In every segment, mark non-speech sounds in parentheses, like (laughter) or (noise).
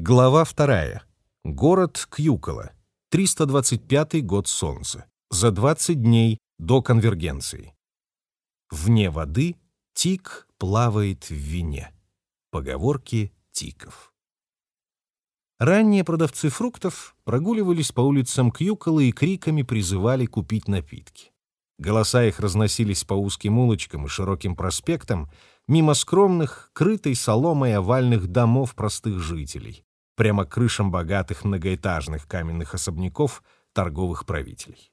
Глава вторая. Город Кьюкола. 325 год Солнца. За 20 дней до конвергенции. Вне воды тик плавает в вине. Поговорки тиков. Ранние продавцы фруктов прогуливались по улицам Кьюкола и криками призывали купить напитки. Голоса их разносились по узким улочкам и широким проспектам, мимо скромных, крытой соломой овальных домов простых жителей, прямо крышам богатых многоэтажных каменных особняков торговых правителей.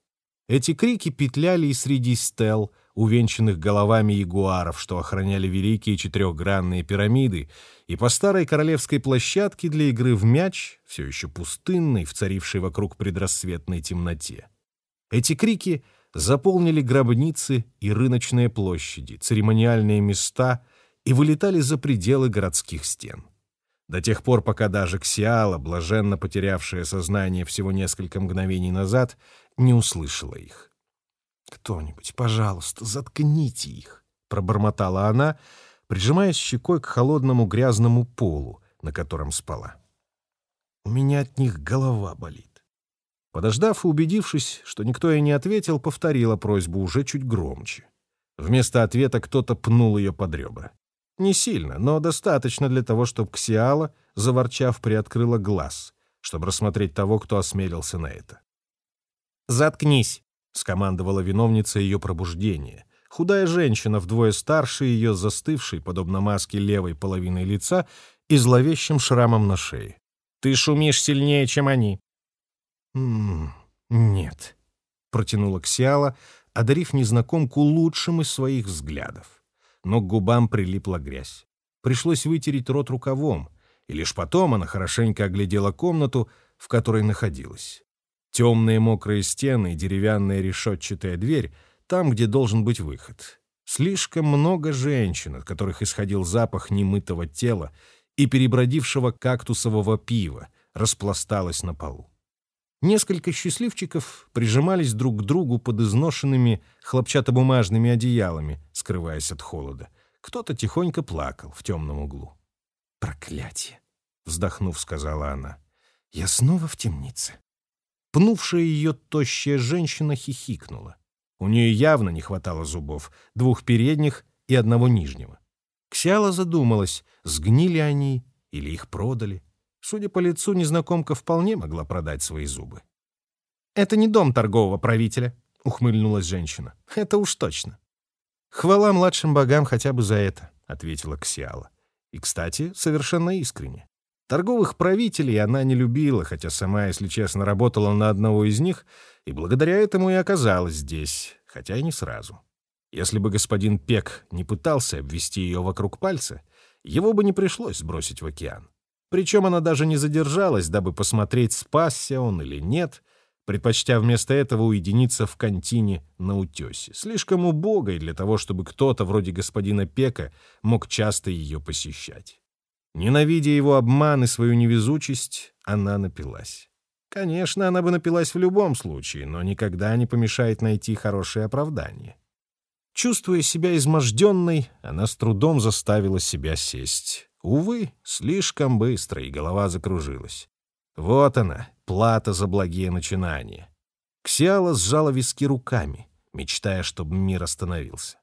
Эти крики петляли и среди стел, увенчанных головами ягуаров, что охраняли великие четырехгранные пирамиды, и по старой королевской площадке для игры в мяч, все еще пустынной, в царившей вокруг предрассветной темноте. Эти крики заполнили гробницы и рыночные площади, церемониальные места и вылетали за пределы городских стен до тех пор, пока даже Ксиала, блаженно потерявшая сознание всего несколько мгновений назад, не услышала их. «Кто-нибудь, пожалуйста, заткните их!» — пробормотала она, прижимаясь щекой к холодному грязному полу, на котором спала. «У меня от них голова болит». Подождав и убедившись, что никто ей не ответил, повторила просьбу уже чуть громче. Вместо ответа кто-то пнул ее под ребра. Не сильно, но достаточно для того, чтобы Ксиала, заворчав, приоткрыла глаз, чтобы рассмотреть того, кто осмелился на это. «Заткнись!» — скомандовала виновница ее пробуждения. Худая женщина, вдвое старше ее, застывшей, подобно маске левой половины лица, и зловещим шрамом на шее. «Ты шумишь сильнее, чем они!» «М -м, «Нет», — протянула Ксиала, одарив незнакомку лучшим из своих взглядов но к губам прилипла грязь. Пришлось вытереть рот рукавом, и лишь потом она хорошенько оглядела комнату, в которой находилась. Темные мокрые стены и деревянная решетчатая дверь там, где должен быть выход. Слишком много женщин, от которых исходил запах немытого тела и перебродившего кактусового пива, распласталось на полу. Несколько счастливчиков прижимались друг к другу под изношенными хлопчатобумажными одеялами, скрываясь от холода. Кто-то тихонько плакал в темном углу. «Проклятие!» — вздохнув, сказала она. «Я снова в темнице». Пнувшая ее тощая женщина хихикнула. У нее явно не хватало зубов, двух передних и одного нижнего. Ксяла задумалась, сгнили они или их продали. Судя по лицу, незнакомка вполне могла продать свои зубы. «Это не дом торгового правителя», — ухмыльнулась женщина. «Это уж точно». «Хвала младшим богам хотя бы за это», — ответила Ксиала. И, кстати, совершенно искренне. Торговых правителей она не любила, хотя сама, если честно, работала на одного из них, и благодаря этому и оказалась здесь, хотя и не сразу. Если бы господин Пек не пытался обвести ее вокруг пальца, его бы не пришлось сбросить в океан. Причем она даже не задержалась, дабы посмотреть, спасся он или нет, предпочтя вместо этого уединиться в контине на утесе, слишком убогой для того, чтобы кто-то вроде господина Пека мог часто ее посещать. Ненавидя его обман и свою невезучесть, она напилась. Конечно, она бы напилась в любом случае, но никогда не помешает найти хорошее оправдание. Чувствуя себя изможденной, она с трудом заставила себя сесть. Увы, слишком быстро, и голова закружилась. Вот она, плата за благие начинания. Ксиала сжала виски руками, мечтая, чтобы мир остановился.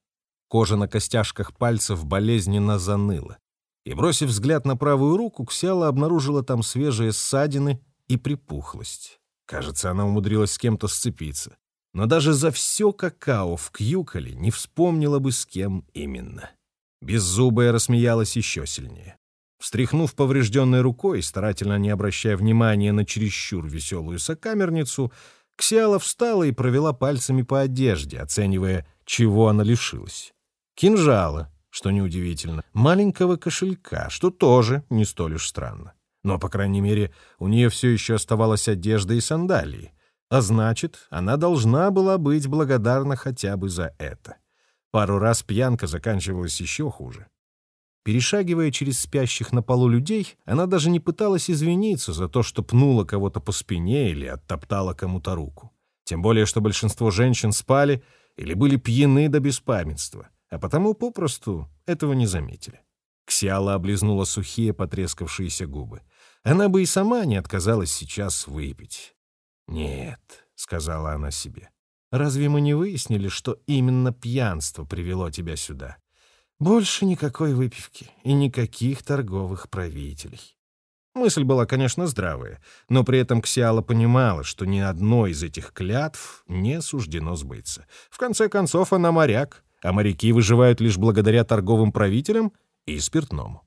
Кожа на костяшках пальцев болезненно заныла. И, бросив взгляд на правую руку, Ксиала обнаружила там свежие ссадины и припухлость. Кажется, она умудрилась с кем-то сцепиться. Но даже за все какао в Кьюколе не вспомнила бы, с кем именно. Беззубая рассмеялась еще сильнее. Встряхнув поврежденной рукой, старательно не обращая внимания на чересчур веселую сокамерницу, Ксиала встала и провела пальцами по одежде, оценивая, чего она лишилась. Кинжала, что неудивительно, маленького кошелька, что тоже не столь уж странно. Но, по крайней мере, у нее все еще оставалась одежда и сандалии, а значит, она должна была быть благодарна хотя бы за это. Пару раз пьянка заканчивалась еще хуже. Перешагивая через спящих на полу людей, она даже не пыталась извиниться за то, что пнула кого-то по спине или оттоптала кому-то руку. Тем более, что большинство женщин спали или были пьяны до беспамятства, а потому попросту этого не заметили. Ксиала облизнула сухие потрескавшиеся губы. Она бы и сама не отказалась сейчас выпить. «Нет», — сказала она себе, — «разве мы не выяснили, что именно пьянство привело тебя сюда? Больше никакой выпивки и никаких торговых правителей». Мысль была, конечно, здравая, но при этом Ксиала понимала, что ни одной из этих клятв не суждено сбыться. В конце концов, она моряк, а моряки выживают лишь благодаря торговым правителям и спиртному.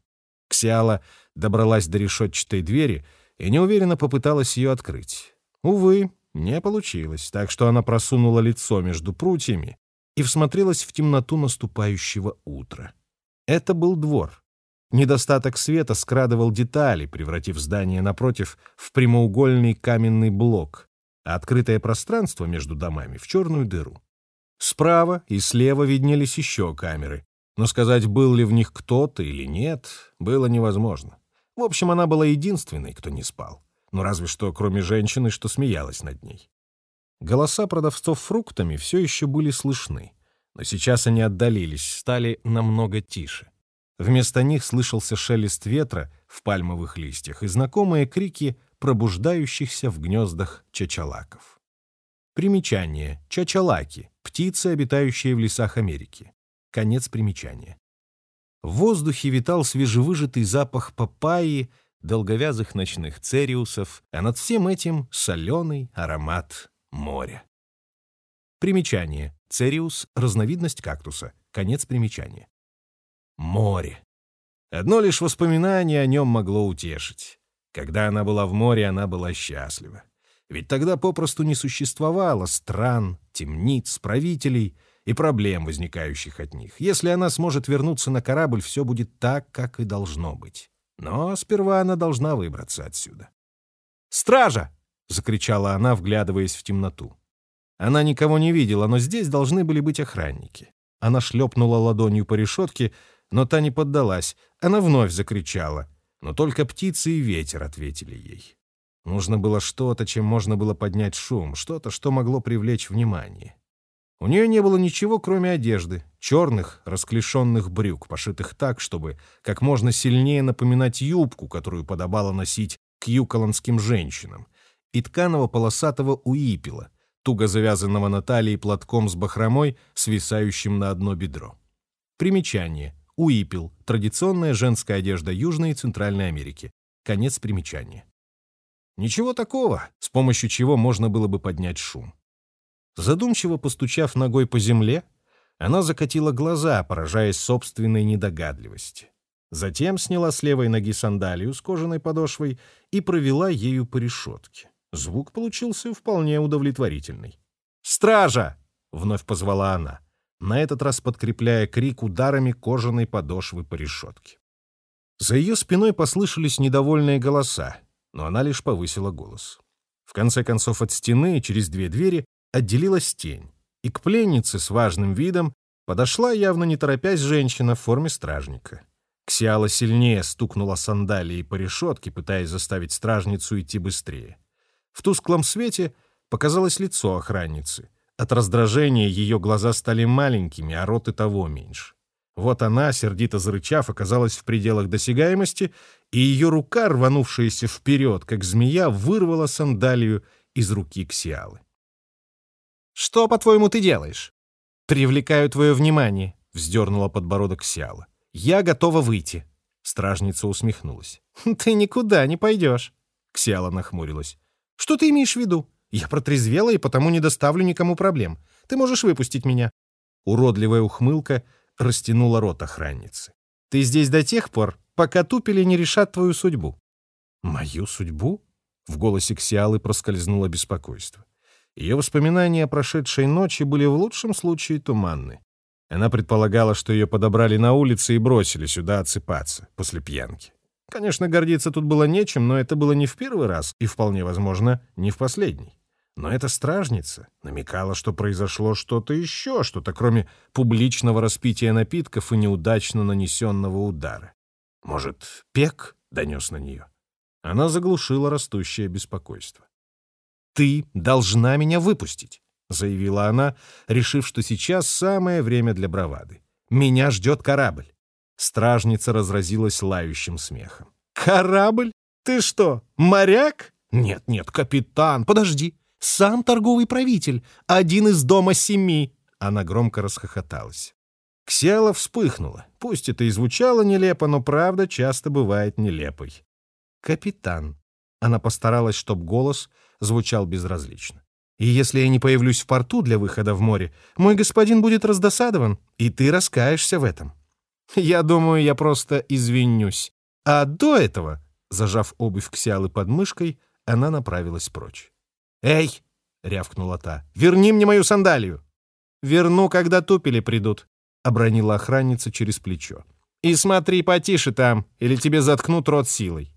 Ксиала добралась до решетчатой двери и неуверенно попыталась ее открыть. Увы, не получилось, так что она просунула лицо между прутьями и всмотрелась в темноту наступающего утра. Это был двор. Недостаток света скрадывал детали, превратив здание напротив в прямоугольный каменный блок, а открытое пространство между домами — в черную дыру. Справа и слева виднелись еще камеры, но сказать, был ли в них кто-то или нет, было невозможно. В общем, она была единственной, кто не спал. Ну, разве что, кроме женщины, что смеялась над ней. Голоса продавцов фруктами все еще были слышны, но сейчас они отдалились, стали намного тише. Вместо них слышался шелест ветра в пальмовых листьях и знакомые крики пробуждающихся в гнездах чачалаков. Примечание. Чачалаки — птицы, обитающие в лесах Америки. Конец примечания. В воздухе витал свежевыжатый запах папайи, долговязых ночных цериусов, а над всем этим соленый аромат моря. Примечание. Цериус — разновидность кактуса. Конец примечания. Море. Одно лишь воспоминание о нем могло утешить. Когда она была в море, она была счастлива. Ведь тогда попросту не существовало стран, темниц, правителей и проблем, возникающих от них. Если она сможет вернуться на корабль, все будет так, как и должно быть. Но сперва она должна выбраться отсюда. «Стража!» — закричала она, вглядываясь в темноту. Она никого не видела, но здесь должны были быть охранники. Она шлепнула ладонью по решетке, но та не поддалась. Она вновь закричала, но только птицы и ветер ответили ей. Нужно было что-то, чем можно было поднять шум, что-то, что могло привлечь внимание. У нее не было ничего, кроме одежды, черных, расклешенных брюк, пошитых так, чтобы как можно сильнее напоминать юбку, которую подобало носить к юколандским женщинам, и тканого полосатого уипила, туго завязанного на талии платком с бахромой, свисающим на одно бедро. Примечание. Уипил — традиционная женская одежда Южной и Центральной Америки. Конец примечания. Ничего такого, с помощью чего можно было бы поднять шум. Задумчиво постучав ногой по земле, она закатила глаза, поражаясь собственной недогадливости. Затем сняла с левой ноги сандалию с кожаной подошвой и провела ею по решетке. Звук получился вполне удовлетворительный. «Стража!» — вновь позвала она, на этот раз подкрепляя крик ударами кожаной подошвы по решетке. За ее спиной послышались недовольные голоса, но она лишь повысила голос. В конце концов от стены через две двери отделилась тень, и к пленнице с важным видом подошла, явно не торопясь, женщина в форме стражника. Ксиала сильнее стукнула сандалией по решетке, пытаясь заставить стражницу идти быстрее. В тусклом свете показалось лицо охранницы. От раздражения ее глаза стали маленькими, а рот и того меньше. Вот она, сердито зарычав, оказалась в пределах досягаемости, и ее рука, рванувшаяся вперед, как змея, вырвала сандалию из руки Ксиалы. «Что, по-твоему, ты делаешь?» «Привлекаю твое внимание», — вздернула подбородок Ксиала. «Я готова выйти». Стражница усмехнулась. (laughs) «Ты никуда не пойдешь», — Ксиала нахмурилась. «Что ты имеешь в виду? Я протрезвела и потому не доставлю никому проблем. Ты можешь выпустить меня». Уродливая ухмылка растянула рот охранницы. «Ты здесь до тех пор, пока тупели не решат твою судьбу». «Мою судьбу?» В голосе Ксиалы проскользнуло беспокойство. Ее воспоминания о прошедшей ночи были в лучшем случае туманны. Она предполагала, что ее подобрали на улице и бросили сюда отсыпаться после пьянки. Конечно, гордиться тут было нечем, но это было не в первый раз и, вполне возможно, не в последний. Но эта стражница намекала, что произошло что-то еще, что-то кроме публичного распития напитков и неудачно нанесенного удара. Может, пек донес на нее? Она заглушила растущее беспокойство. «Ты должна меня выпустить», — заявила она, решив, что сейчас самое время для бравады. «Меня ждет корабль». Стражница разразилась лающим смехом. «Корабль? Ты что, моряк?» «Нет, нет, капитан, подожди. Сам торговый правитель, один из дома семи». Она громко расхохоталась. Ксела вспыхнула. Пусть это и звучало нелепо, но правда часто бывает нелепой. «Капитан». Она постаралась, чтобы голос звучал безразлично. «И если я не появлюсь в порту для выхода в море, мой господин будет раздосадован, и ты раскаешься в этом. Я думаю, я просто извинюсь. А до этого, зажав обувь Ксиалы под мышкой, она направилась прочь. «Эй!» — рявкнула та. «Верни мне мою сандалию!» «Верну, когда тупели придут», — обронила охранница через плечо. «И смотри потише там, или тебе заткнут рот силой».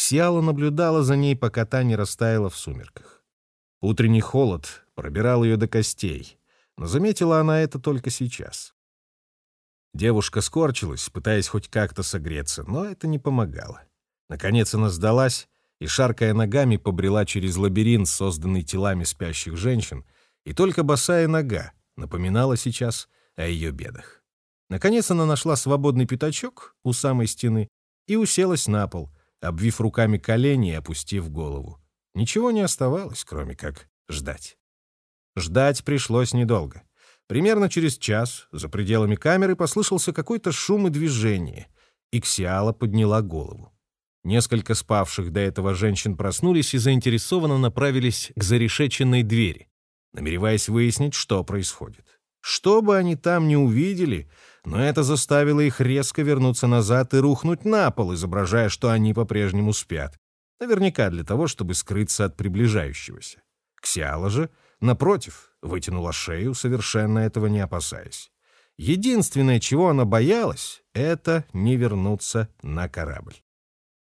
Ксиала наблюдала за ней, пока та не растаяла в сумерках. Утренний холод пробирал ее до костей, но заметила она это только сейчас. Девушка скорчилась, пытаясь хоть как-то согреться, но это не помогало. Наконец она сдалась и, шаркая ногами, побрела через лабиринт, созданный телами спящих женщин, и только босая нога напоминала сейчас о ее бедах. Наконец она нашла свободный пятачок у самой стены и уселась на пол, обвив руками колени и опустив голову. Ничего не оставалось, кроме как ждать. Ждать пришлось недолго. Примерно через час за пределами камеры послышался какой-то шум и движение, и Ксиала подняла голову. Несколько спавших до этого женщин проснулись и заинтересованно направились к зарешеченной двери, намереваясь выяснить, что происходит. Что бы они там ни увидели, но это заставило их резко вернуться назад и рухнуть на пол, изображая, что они по-прежнему спят. Наверняка для того, чтобы скрыться от приближающегося. Ксиала же, напротив, вытянула шею, совершенно этого не опасаясь. Единственное, чего она боялась, это не вернуться на корабль.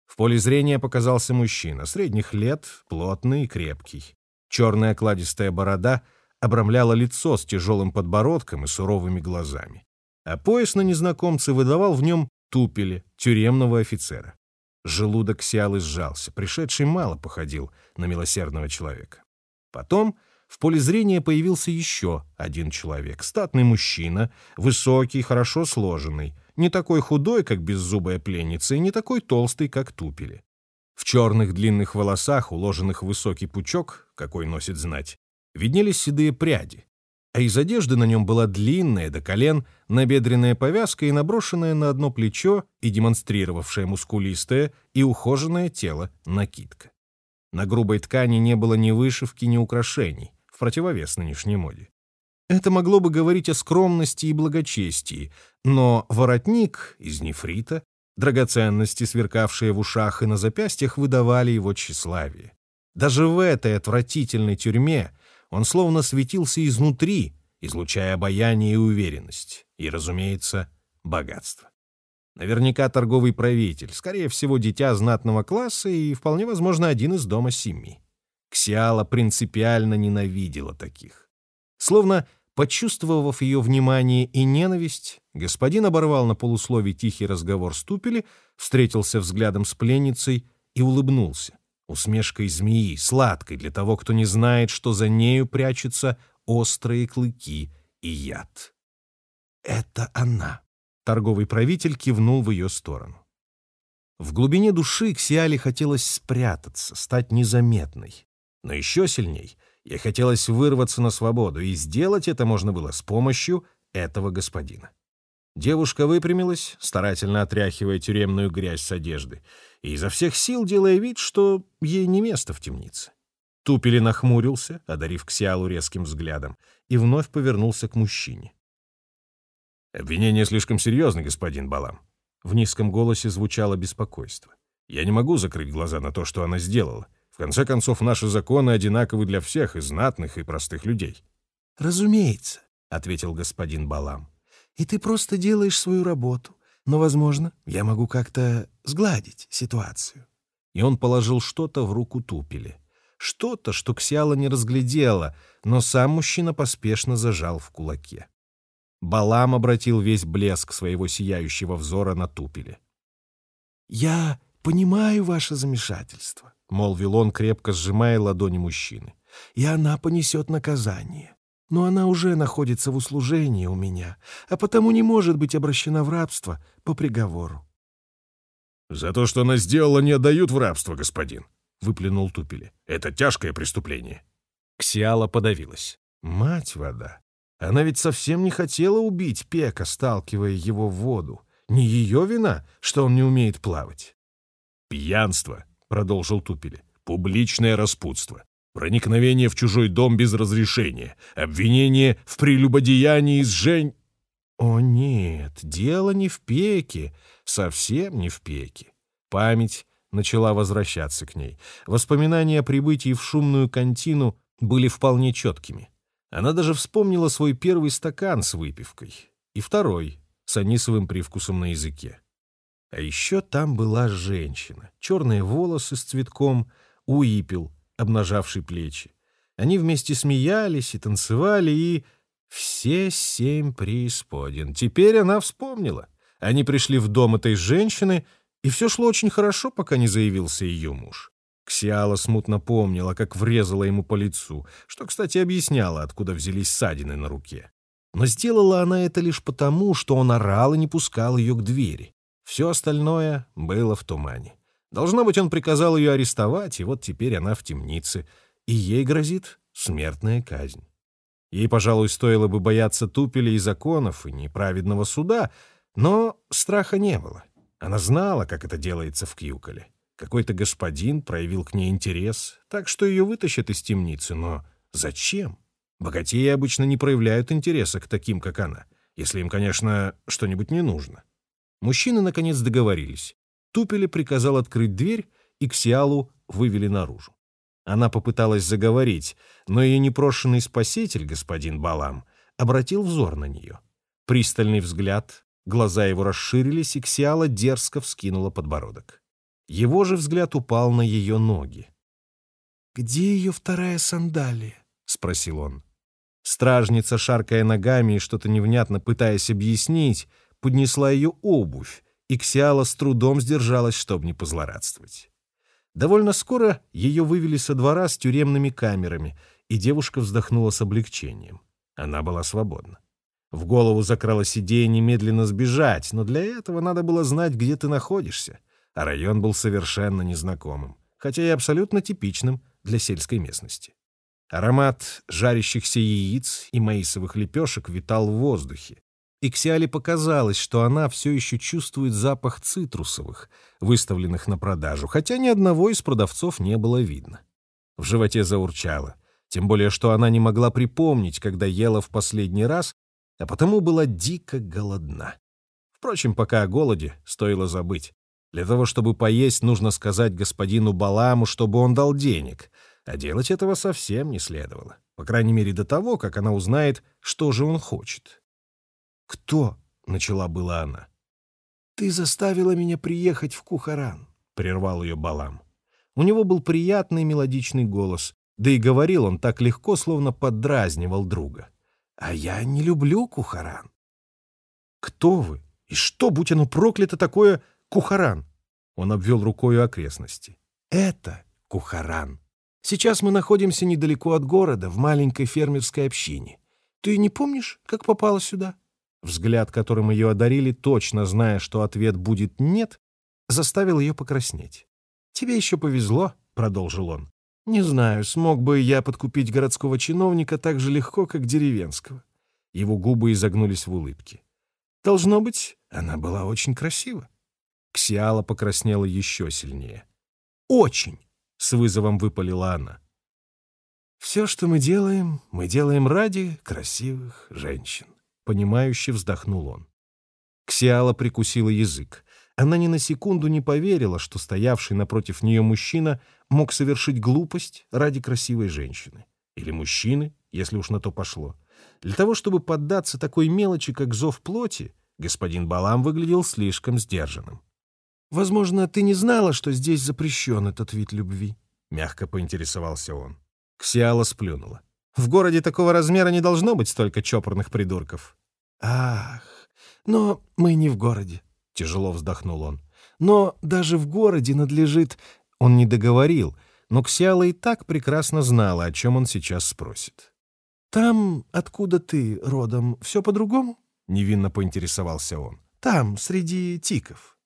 В поле зрения показался мужчина, средних лет, плотный и крепкий. Черная окладистая борода обрамляла лицо с тяжелым подбородком и суровыми глазами. А пояс на незнакомце выдавал в нем тупели тюремного офицера. Желудок Сиалы сжался, пришедший мало походил на милосердного человека. Потом в поле зрения появился еще один человек. Статный мужчина, высокий, хорошо сложенный. Не такой худой, как беззубая пленница, и не такой толстый, как тупели. В черных длинных волосах, уложенных в высокий пучок, какой носит знать, виднелись седые пряди. А из одежды на нем была длинная до колен набедренная повязка и наброшенная на одно плечо и демонстрировавшая мускулистое и ухоженное тело накидка. На грубой ткани не было ни вышивки, ни украшений в противовес нынешней моде. Это могло бы говорить о скромности и благочестии, но воротник из нефрита, драгоценности, сверкавшие в ушах и на запястьях, выдавали его тщеславие. Даже в этой отвратительной тюрьме он словно светился изнутри, излучая обаяние и уверенность, и, разумеется, богатство. Наверняка торговый правитель, скорее всего, дитя знатного класса и, вполне возможно, один из дома семьи. Ксиала принципиально ненавидела таких. Словно почувствовав ее внимание и ненависть, господин оборвал на полуслове тихий разговор с Тупели, встретился взглядом с пленницей и улыбнулся. Усмешкой змеи, сладкой для того, кто не знает, что за нею прячутся острые клыки и яд. «Это она!» — торговый правитель кивнул в ее сторону. В глубине души Ксиале хотелось спрятаться, стать незаметной. Но еще сильней ей хотелось вырваться на свободу, и сделать это можно было с помощью этого господина. Девушка выпрямилась, старательно отряхивая тюремную грязь с одежды, и изо всех сил делая вид, что ей не место в темнице. Тупели нахмурился, одарив Ксиалу резким взглядом, и вновь повернулся к мужчине. «Обвинение слишком серьезно, господин Балам». В низком голосе звучало беспокойство. «Я не могу закрыть глаза на то, что она сделала. В конце концов, наши законы одинаковы для всех, и знатных, и простых людей. «Разумеется», — ответил господин Балам. «И ты просто делаешь свою работу. Но, возможно, я могу как-то сгладить ситуацию». И он положил что-то в руку Тупели. Что-то, что Ксиала не разглядела, но сам мужчина поспешно зажал в кулаке. Балам обратил весь блеск своего сияющего взора на Тупеле. «Я понимаю ваше замешательство. — молвил он, крепко сжимая ладони мужчины. «И она понесет наказание. Но она уже находится в услужении у меня, а потому не может быть обращена в рабство по приговору. «За то, что она сделала, не отдают в рабство, господин», — выплюнул Тупели. «Это тяжкое преступление». Ксиала подавилась. «Мать вода! Она ведь совсем не хотела убить Пека, сталкивая его в воду. Не ее вина, что он не умеет плавать». «Пьянство», — продолжил Тупели. «Публичное распутство. Проникновение в чужой дом без разрешения. Обвинение в прелюбодеянии с Жень...» «О нет, дело не в Пеке, совсем не в Пеке». Память начала возвращаться к ней. Воспоминания о прибытии в шумную контину были вполне четкими. Она даже вспомнила свой первый стакан с выпивкой и второй с анисовым привкусом на языке. А еще там была женщина, черные волосы с цветком, уипел, обнажавший плечи. Они вместе смеялись и танцевали, и... Все семь преисподин. Теперь она вспомнила. Они пришли в дом этой женщины, и все шло очень хорошо, пока не заявился ее муж. Ксиала смутно помнила, как врезала ему по лицу, что, кстати, объясняло, откуда взялись ссадины на руке. Но сделала она это лишь потому, что он орал и не пускал ее к двери. Все остальное было в тумане. Должно быть, он приказал ее арестовать, и вот теперь она в темнице, и ей грозит смертная казнь. Ей, пожалуй, стоило бы бояться тупелей законов и неправедного суда, но страха не было. Она знала, как это делается в Кьюколе. Какой-то господин проявил к ней интерес, так что ее вытащат из темницы, но зачем? Богатеи обычно не проявляют интереса к таким, как она, если им, конечно, что-нибудь не нужно. Мужчины, наконец, договорились. Тупели приказал открыть дверь, и Ксиалу вывели наружу. Она попыталась заговорить, но ее непрошенный спаситель, господин Балам, обратил взор на нее. Пристальный взгляд, глаза его расширились, и Ксиала дерзко вскинула подбородок. Его же взгляд упал на ее ноги. «Где ее вторая сандалия?» — спросил он. Стражница, шаркая ногами и что-то невнятно пытаясь объяснить, поднесла ее обувь, и Ксиала с трудом сдержалась, чтобы не позлорадствовать. Довольно скоро ее вывели со двора с тюремными камерами, и девушка вздохнула с облегчением. Она была свободна. В голову закралась идея немедленно сбежать, но для этого надо было знать, где ты находишься, а район был совершенно незнакомым, хотя и абсолютно типичным для сельской местности. Аромат жарящихся яиц и маисовых лепешек витал в воздухе, и Ксиале показалось, что она все еще чувствует запах цитрусовых, выставленных на продажу, хотя ни одного из продавцов не было видно. В животе заурчало, тем более что она не могла припомнить, когда ела в последний раз, а потому была дико голодна. Впрочем, пока о голоде стоило забыть. Для того, чтобы поесть, нужно сказать господину Баламу, чтобы он дал денег, а делать этого совсем не следовало. По крайней мере, до того, как она узнает, что же он хочет. «Кто?» — начала была она. «Ты заставила меня приехать в Кухаран», — прервал ее Балам. У него был приятный мелодичный голос, да и говорил он так легко, словно поддразнивал друга. «А я не люблю Кухаран». «Кто вы? И что, будь оно проклято, такое Кухаран?» Он обвел рукой окрестности. «Это Кухаран. Сейчас мы находимся недалеко от города, в маленькой фермерской общине. Ты не помнишь, как попала сюда?» Взгляд, которым ее одарили, точно зная, что ответ будет «нет», заставил ее покраснеть. «Тебе еще повезло», — продолжил он. «Не знаю, смог бы я подкупить городского чиновника так же легко, как деревенского». Его губы изогнулись в улыбке. «Должно быть, она была очень красива». Ксиала покраснела еще сильнее. «Очень!» — с вызовом выпалила она. «Все, что мы делаем, мы делаем ради красивых женщин». Понимающе вздохнул он. Ксиала прикусила язык. Она ни на секунду не поверила, что стоявший напротив нее мужчина мог совершить глупость ради красивой женщины. Или мужчины, если уж на то пошло. Для того, чтобы поддаться такой мелочи, как зов плоти, господин Балам выглядел слишком сдержанным. «Возможно, ты не знала, что здесь запрещен этот вид любви?» — мягко поинтересовался он. Ксиала сплюнула. В городе такого размера не должно быть столько чопорных придурков. Ах, но мы не в городе, тяжело вздохнул он. Но даже в городе надлежит... Он не договорил, но Ксиала и так прекрасно знала, о чем он сейчас спросит. Там, откуда ты родом, все по-другому? Невинно поинтересовался он. Там, среди тиков.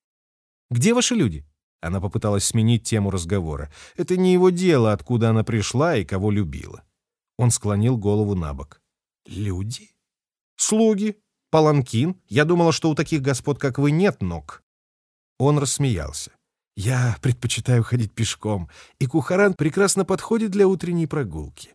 Где ваши люди? Она попыталась сменить тему разговора. Это не его дело, откуда она пришла и кого любила. Он склонил голову на бок. «Люди?» «Слуги. Паланкин. Я думала, что у таких господ, как вы, нет ног». Он рассмеялся. «Я предпочитаю ходить пешком, и Кухаран прекрасно подходит для утренней прогулки».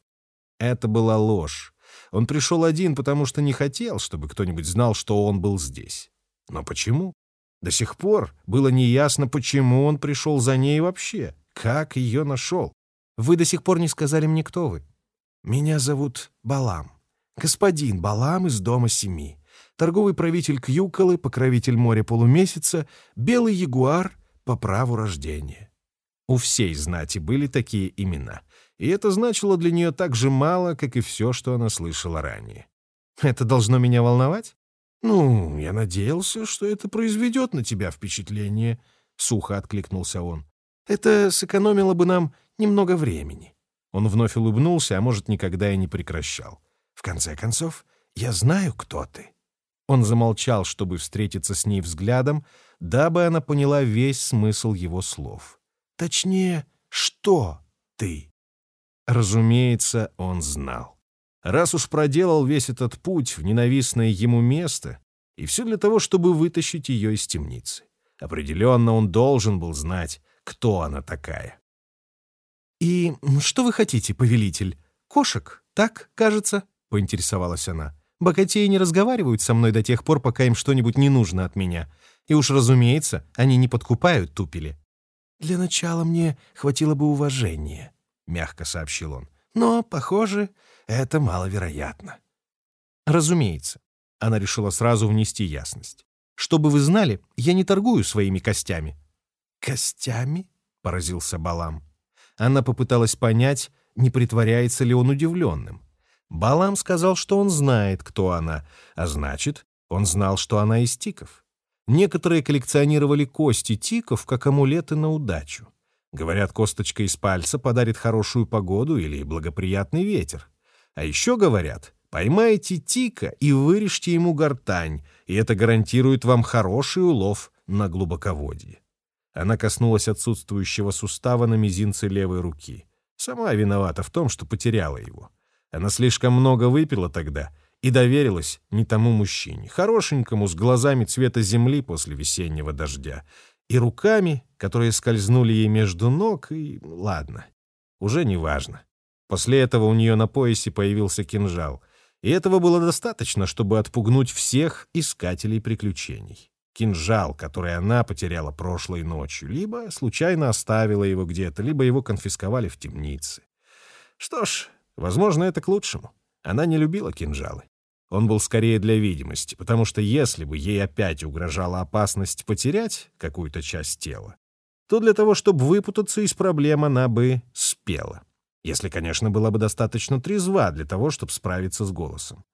Это была ложь. Он пришел один, потому что не хотел, чтобы кто-нибудь знал, что он был здесь. Но почему? До сих пор было неясно, почему он пришел за ней вообще, как ее нашел. Вы до сих пор не сказали мне, кто вы. Меня зовут Балам. Господин Балам из дома семи. Торговый правитель Кьюколы, покровитель моря полумесяца, белый ягуар по праву рождения. У всей знати были такие имена, и это значило для нее так же мало, как и все, что она слышала ранее. Это должно меня волновать? «Ну, я надеялся, что это произведет на тебя впечатление», — сухо откликнулся он. «Это сэкономило бы нам немного времени». Он вновь улыбнулся, а может, никогда и не прекращал. «В конце концов, я знаю, кто ты». Он замолчал, чтобы встретиться с ней взглядом, дабы она поняла весь смысл его слов. «Точнее, что ты?» Разумеется, он знал. Раз уж проделал весь этот путь в ненавистное ему место, и все для того, чтобы вытащить ее из темницы. Определенно он должен был знать, кто она такая. «И что вы хотите, повелитель? Кошек, так, кажется?» — поинтересовалась она. «Богатеи не разговаривают со мной до тех пор, пока им что-нибудь не нужно от меня. И уж, разумеется, они не подкупают тупели». «Для начала мне хватило бы уважения», — мягко сообщил он. «Но, похоже, это маловероятно. Разумеется. Она решила сразу внести ясность. Чтобы вы знали, я не торгую своими костями. Костями? Поразился Балам. Она попыталась понять, не притворяется ли он удивленным. Балам сказал, что он знает, кто она, а значит, он знал, что она из тиков. Некоторые коллекционировали кости тиков как амулеты на удачу. Говорят, косточка из пальца подарит хорошую погоду или благоприятный ветер. А еще говорят, поймайте тика и вырежьте ему гортань, и это гарантирует вам хороший улов на глубоководье. Она коснулась отсутствующего сустава на мизинце левой руки. Сама виновата в том, что потеряла его. Она слишком много выпила тогда и доверилась не тому мужчине, хорошенькому, с глазами цвета земли после весеннего дождя, и руками, которые скользнули ей между ног, и ладно, уже не важно. После этого у нее на поясе появился кинжал, и этого было достаточно, чтобы отпугнуть всех искателей приключений. Кинжал, который она потеряла прошлой ночью, либо случайно оставила его где-то, либо его конфисковали в темнице. Что ж, возможно, это к лучшему. Она не любила кинжалы. Он был скорее для видимости, потому что если бы ей опять угрожала опасность потерять какую-то часть тела, то для того, чтобы выпутаться из проблем, она бы спела. Если, конечно, была бы достаточно трезва для того, чтобы справиться с голосом.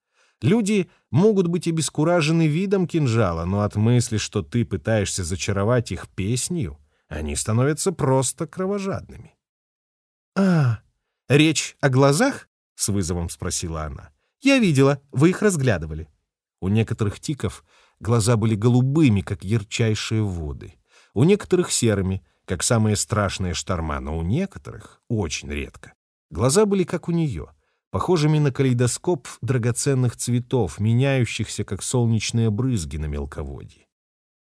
Люди могут быть обескуражены видом кинжала, но от мысли, что ты пытаешься зачаровать их песнью, они становятся просто кровожадными. «А, речь о глазах?» — с вызовом спросила она. «Я видела, вы их разглядывали». У некоторых тиков глаза были голубыми, как ярчайшие воды. У некоторых серыми, как самые страшные шторма, но у некоторых, очень редко, Глаза были как у нее, похожими на калейдоскоп драгоценных цветов, меняющихся, как солнечные брызги на мелководье.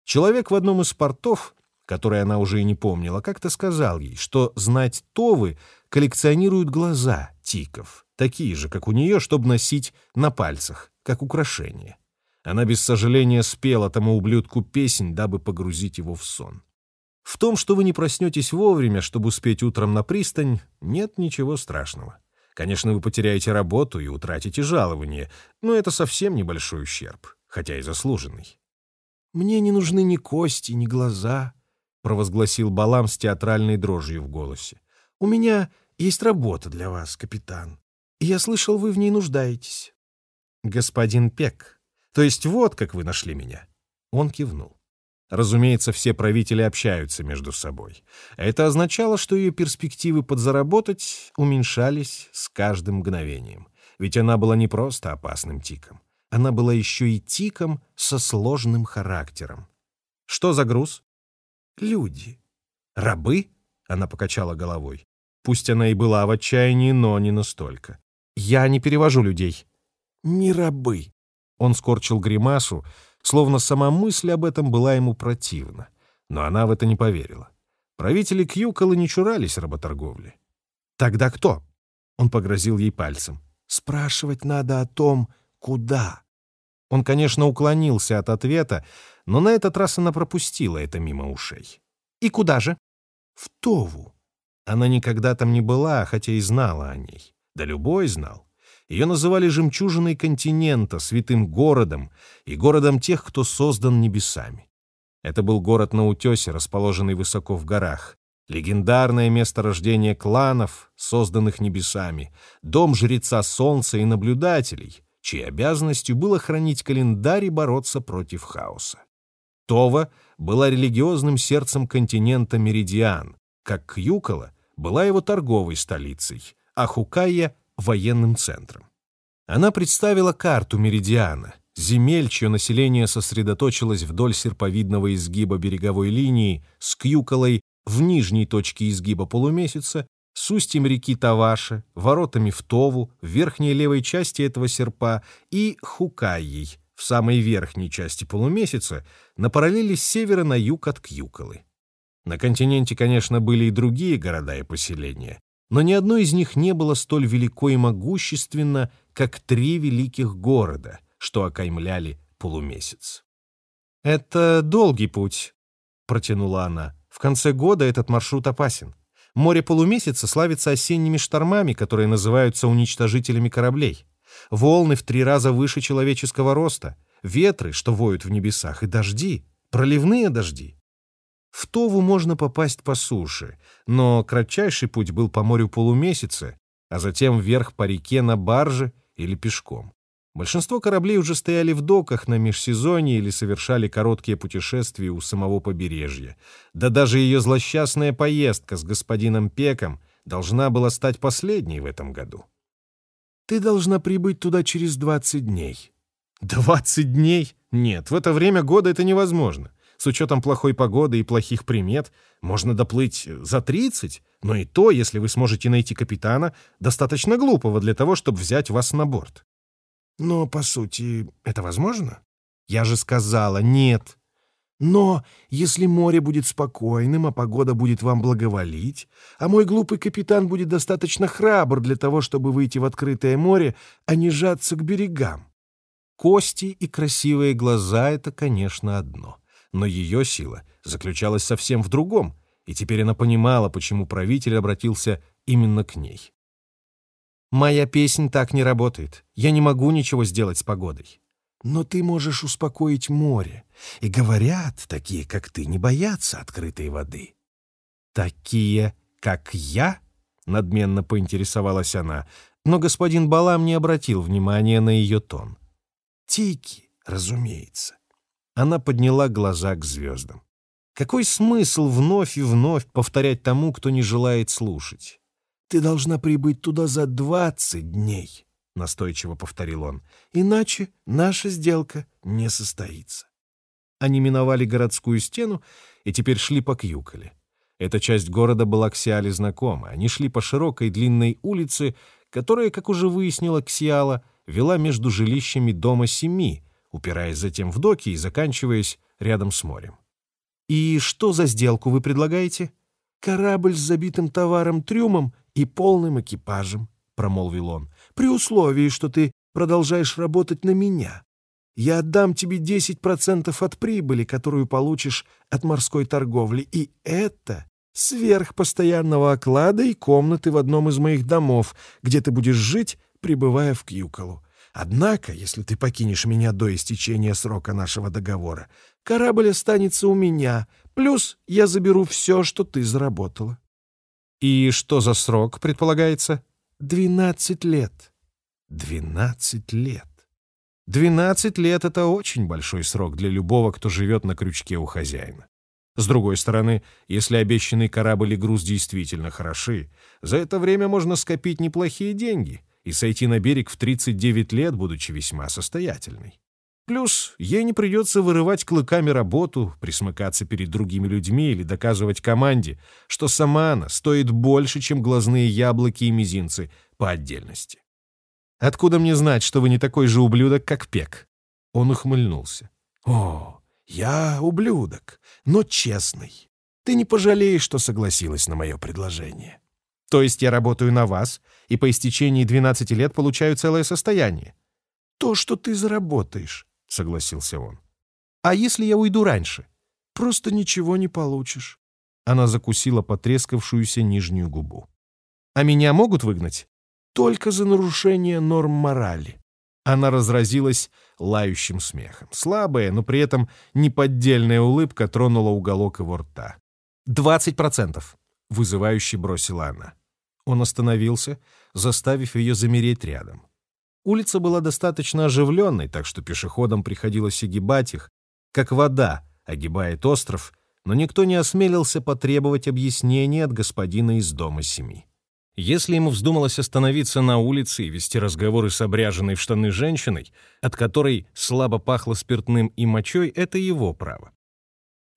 Человек в одном из портов, который она уже и не помнила, как-то сказал ей, что знать Товы коллекционируют глаза тиков, такие же, как у нее, чтобы носить на пальцах, как украшение. Она без сожаления спела тому ублюдку песнь, дабы погрузить его в сон. В том, что вы не проснетесь вовремя, чтобы успеть утром на пристань, нет ничего страшного. Конечно, вы потеряете работу и утратите жалование, но это совсем небольшой ущерб, хотя и заслуженный. «Мне не нужны ни кости, ни глаза», — провозгласил Балам с театральной дрожью в голосе. «У меня есть работа для вас, капитан, и я слышал, вы в ней нуждаетесь». «Господин Пек, то есть вот как вы нашли меня?» Он кивнул. Разумеется, все правители общаются между собой. Это означало, что ее перспективы подзаработать уменьшались с каждым мгновением. ведь она была не просто опасным тиком. Она была еще и тиком со сложным характером. «Что за груз?» «Люди». «Рабы?» — она покачала головой. Пусть она и была в отчаянии, но не настолько. «Я не перевожу людей». «Не рабы». Он скорчил гримасу, словно сама мысль об этом была ему противна. Но она в это не поверила. Правители Кьюколы не чурались работорговли. «Тогда кто?» Он погрозил ей пальцем. «Спрашивать надо о том, куда». Он, конечно, уклонился от ответа, но на этот раз она пропустила это мимо ушей. «И куда же?» «В Тову». Она никогда там не была, хотя и знала о ней. Да любой знал. Ее называли жемчужиной континента, святым городом и городом тех, кто создан небесами. Это был город на утесе, расположенный высоко в горах. Легендарное место рождения кланов, созданных небесами, дом жреца солнца и наблюдателей, чьей обязанностью было хранить календарь и бороться против хаоса. Това была религиозным сердцем континента Меридиан, как Кьюкола была его торговой столицей, а Хукайя — военным центром. Она представила карту Меридиана, земель, чье население сосредоточилось вдоль серповидного изгиба береговой линии с Кьюколой в нижней точке изгиба полумесяца, с устьем реки Таваша, воротами в Тову, в верхней левой части этого серпа и Хукайей, в самой верхней части полумесяца, на параллели с севера на юг от Кьюколы. На континенте, конечно, были и другие города и поселения, но ни одно из них не было столь велико и могущественно, как три великих города, что окаймляли полумесяц. «Это долгий путь», — протянула она. «В конце года этот маршрут опасен. Море полумесяца славится осенними штормами, которые называются уничтожителями кораблей. Волны в три раза выше человеческого роста, ветры, что воют в небесах, и дожди, проливные дожди. В Тову можно попасть по суше, но кратчайший путь был по морю полумесяца, а затем вверх по реке на барже или пешком. Большинство кораблей уже стояли в доках на межсезонье или совершали короткие путешествия у самого побережья. Да даже ее злосчастная поездка с господином Пеком должна была стать последней в этом году. «Ты должна прибыть туда через двадцать дней». «Двадцать дней? Нет, в это время года это невозможно. С учетом плохой погоды и плохих примет можно доплыть за 30, но и то, если вы сможете найти капитана, достаточно глупого для того, чтобы взять вас на борт. Но, по сути, это возможно? Я же сказала, нет. Но если море будет спокойным, а погода будет вам благоволить, а мой глупый капитан будет достаточно храбр для того, чтобы выйти в открытое море, а не жаться к берегам. Кости и красивые глаза — это, конечно, одно. Но ее сила заключалась совсем в другом, и теперь она понимала, почему правитель обратился именно к ней. «Моя песня так не работает. Я не могу ничего сделать с погодой». «Но ты можешь успокоить море. И говорят, такие, как ты, не боятся открытой воды». «Такие, как я?» — надменно поинтересовалась она, но господин Балам не обратил внимания на ее тон. «Тики, разумеется. Она подняла глаза к звездам. Какой смысл вновь и вновь повторять тому, кто не желает слушать? «Ты должна прибыть туда за двадцать дней», — настойчиво повторил он. «Иначе наша сделка не состоится». Они миновали городскую стену и теперь шли по Кьюколе. Эта часть города была Ксиале знакома. Они шли по широкой длинной улице, которая, как уже выяснила Ксиала, вела между жилищами дома семи, упираясь затем в доки и заканчиваясь рядом с морем. «И что за сделку вы предлагаете?» «Корабль с забитым товаром трюмом и полным экипажем», — промолвил он, «при условии, что ты продолжаешь работать на меня. Я отдам тебе 10% от прибыли, которую получишь от морской торговли, и это сверх постоянного оклада и комнаты в одном из моих домов, где ты будешь жить, пребывая в Кьюколу. Однако, если ты покинешь меня до истечения срока нашего договора, корабль останется у меня, плюс я заберу все, что ты заработала». «И что за срок предполагается?» «Двенадцать лет». «Двенадцать лет». Двенадцать лет — это очень большой срок для любого, кто живет на крючке у хозяина. С другой стороны, если обещанный корабль и груз действительно хороши, за это время можно скопить неплохие деньги — и сойти на берег в 39 лет, будучи весьма состоятельной. Плюс ей не придется вырывать клыками работу, присмыкаться перед другими людьми или доказывать команде, что сама она стоит больше, чем глазные яблоки и мизинцы по отдельности. «Откуда мне знать, что вы не такой же ублюдок, как Пек?» Он ухмыльнулся. «О, я ублюдок, но честный. Ты не пожалеешь, что согласилась на мое предложение». «То есть я работаю на вас, и по истечении 12 лет получаю целое состояние?» «То, что ты заработаешь», — согласился он. «А если я уйду раньше?» «Просто ничего не получишь». Она закусила потрескавшуюся нижнюю губу. «А меня могут выгнать?» «Только за нарушение норм морали». Она разразилась лающим смехом. Слабая, но при этом неподдельная улыбка тронула уголок его рта. «Двадцать процентов!» — вызывающе бросила она. Он остановился, заставив ее замереть рядом. Улица была достаточно оживленной, так что пешеходам приходилось огибать их, как вода огибает остров, но никто не осмелился потребовать объяснений от господина из дома семи. Если ему вздумалось остановиться на улице и вести разговоры с обряженной в штаны женщиной, от которой слабо пахло спиртным и мочой, это его право.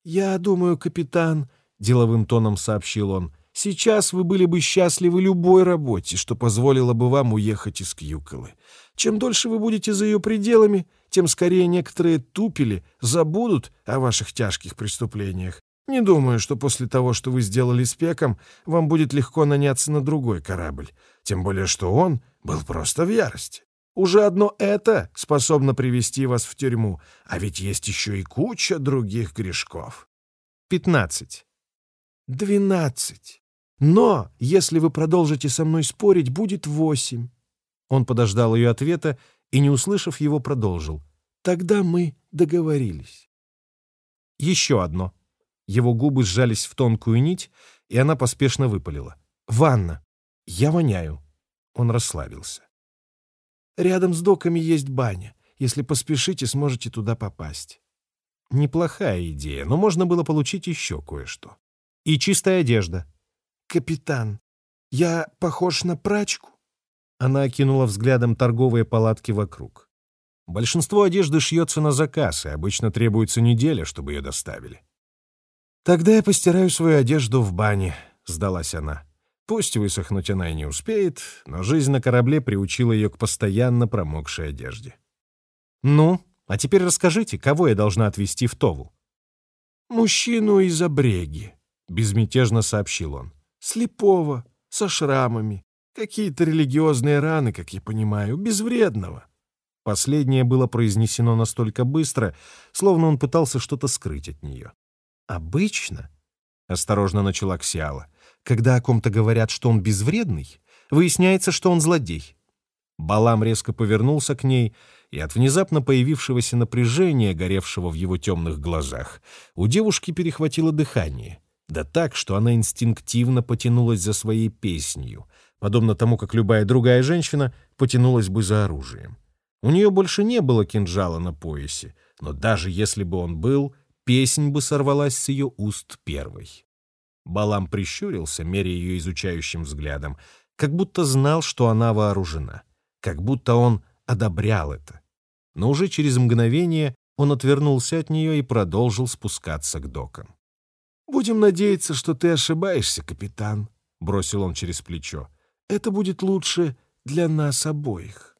«Я думаю, капитан», — деловым тоном сообщил он, Сейчас вы были бы счастливы любой работе, что позволило бы вам уехать из Кьюколы. Чем дольше вы будете за ее пределами, тем скорее некоторые тупили, забудут о ваших тяжких преступлениях. Не думаю, что после того, что вы сделали с Пеком, вам будет легко наняться на другой корабль. Тем более, что он был просто в ярости. Уже одно это способно привести вас в тюрьму, а ведь есть еще и куча других грешков. Пятнадцать. Двенадцать. Но, если вы продолжите со мной спорить, будет восемь». Он подождал ее ответа и, не услышав его, продолжил. «Тогда мы договорились». Еще одно. Его губы сжались в тонкую нить, и она поспешно выпалила. «Ванна! Я воняю!» Он расслабился. «Рядом с доками есть баня. Если поспешите, сможете туда попасть». Неплохая идея, но можно было получить еще кое-что. И чистая одежда. «Капитан, я похож на прачку?» Она окинула взглядом торговые палатки вокруг. Большинство одежды шьется на заказ, и обычно требуется неделя, чтобы ее доставили. «Тогда я постираю свою одежду в бане», — сдалась она. Пусть высохнуть она и не успеет, но жизнь на корабле приучила ее к постоянно промокшей одежде. «Ну, а теперь расскажите, кого я должна отвезти в Тову?» «Мужчину из Обреги», — безмятежно сообщил он слепого, со шрамами, какие-то религиозные раны, как я понимаю, безвредного. Последнее было произнесено настолько быстро, словно он пытался что-то скрыть от нее. «Обычно», — осторожно начала Ксиала, «когда о ком-то говорят, что он безвредный, выясняется, что он злодей». Балам резко повернулся к ней, и от внезапно появившегося напряжения, горевшего в его темных глазах, у девушки перехватило дыхание — да так, что она инстинктивно потянулась за своей песнью, подобно тому, как любая другая женщина потянулась бы за оружием. У нее больше не было кинжала на поясе, но даже если бы он был, песнь бы сорвалась с ее уст первой. Балам прищурился, меря ее изучающим взглядом, как будто знал, что она вооружена, как будто он одобрял это. Но уже через мгновение он отвернулся от нее и продолжил спускаться к докам. «Будем надеяться, что ты ошибаешься, капитан», — бросил он через плечо. «Это будет лучше для нас обоих».